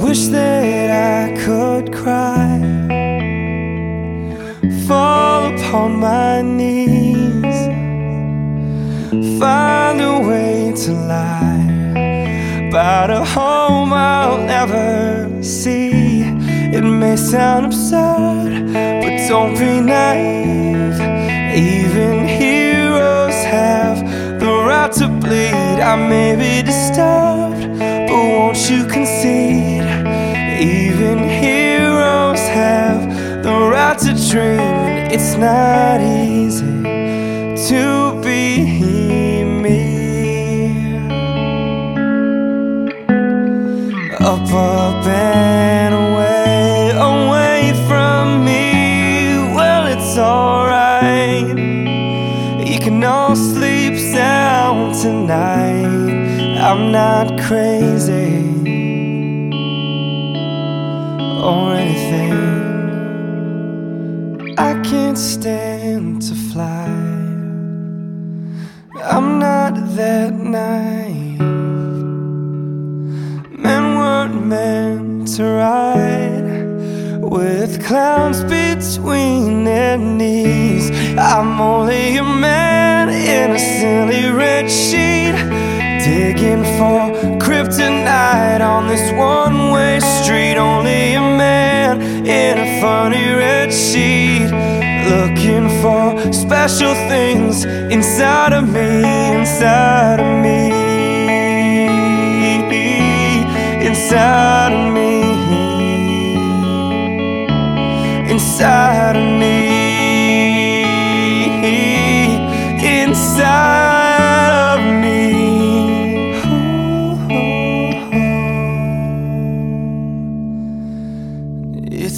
Wish that I could cry, fall upon my knees, find a way to lie about a home I'll never see. It may sound absurd, but don't be naive. Even heroes have the right to bleed. I may be disturbed, but won't you concede? Even heroes have the right to dream, it's not easy to be me. Up, up, and away, away from me. Well, it's alright. You can all sleep sound tonight. I'm not crazy or anything. I can't stand to fly. I'm not that naive. Men weren't meant to ride with clowns between their knees. I'm only a man in a silly red sheet, digging for kryptonite on this one way red sheet, looking for special things inside of me, inside of me inside of me, inside of me, inside